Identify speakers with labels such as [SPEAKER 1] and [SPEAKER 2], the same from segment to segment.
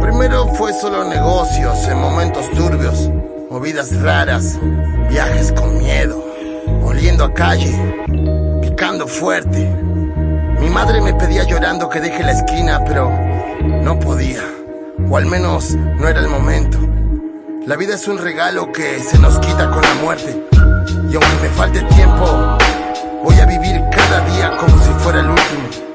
[SPEAKER 1] Primero fue solo negocios en momentos turbios, movidas raras, viajes con miedo, oliendo a calle, picando fuerte. Mi madre me pedía llorando que deje la esquina, pero no podía, o al menos no era el momento. La vida es un regalo que se nos quita con la muerte, y aunque me falte tiempo, voy a vivir cada día como si fuera el último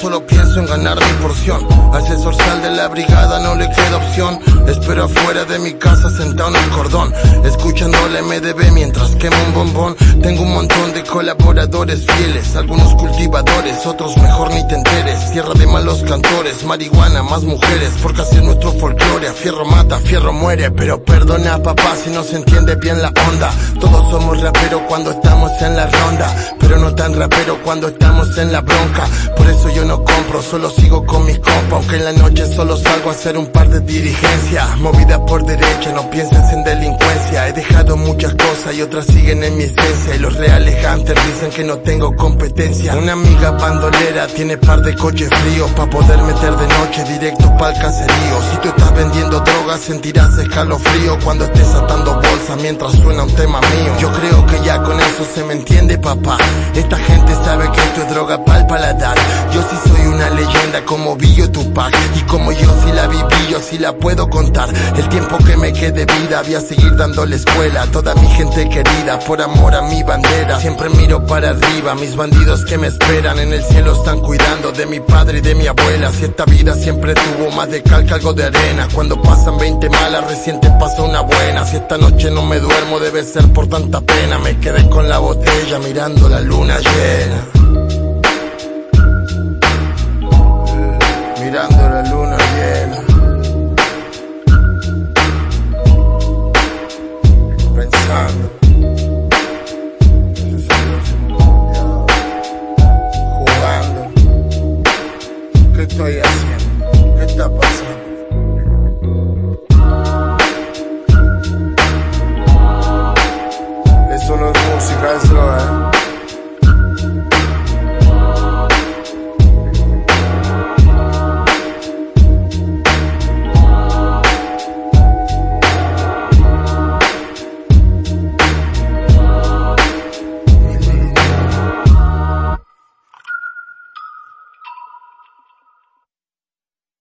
[SPEAKER 1] solo pienso en ganar mi porción. Al sal de la brigada no le queda opción. Espero afuera de mi casa sentado en el cordón. Escuchando la MDB mientras quemo un bombón. Tengo un montón de colaboradores fieles. Algunos cultivadores, otros mejor ni te enteres. Tierra de malos cantores, marihuana, más mujeres. Porque así es nuestro folclore. A fierro mata, fierro muere. Pero perdona papá si no se entiende bien la onda. Todos somos raperos cuando estamos en la ronda. Pero no tan rapero cuando estamos en la bronca. Por eso yo compro, solo sigo con mis compas. Aunque en la noche solo salgo a hacer un par de dirigencias. Movida por derecha, no pienses en delincuencia. He dejado muchas cosas y otras siguen en mi esencia. Y los reales hunters dicen que no tengo competencia. Una amiga bandolera tiene par de coches fríos. Pa' poder meter de noche directo pa'l caserío. Si tú estás vendiendo drogas, sentirás escalofrío cuando estés atando mientras suena un tema mío. Yo creo que ya con eso se me entiende, papá. Esta gente sabe que esto es droga pa'l paladar. Yo sí soy una leyenda como Billo Tupac. Y como yo sí la viví, yo sí la puedo contar. El tiempo que me quede vida, voy a seguir dándole escuela a toda mi gente querida. Por amor a mi bandera, siempre miro para arriba. Mis bandidos que me esperan en el cielo están cuidando de mi padre y de mi abuela. Si esta vida siempre tuvo más de cal que algo de arena. Cuando pasan 20 malas, reciente pasa buena. Si esta noche no me duermo, debe ser por tanta pena. Me quedé con la botella mirando la luna llena. mirando la luna llena. Pensando. Jugando. ¿Qué estoy haciendo? Cause Lord.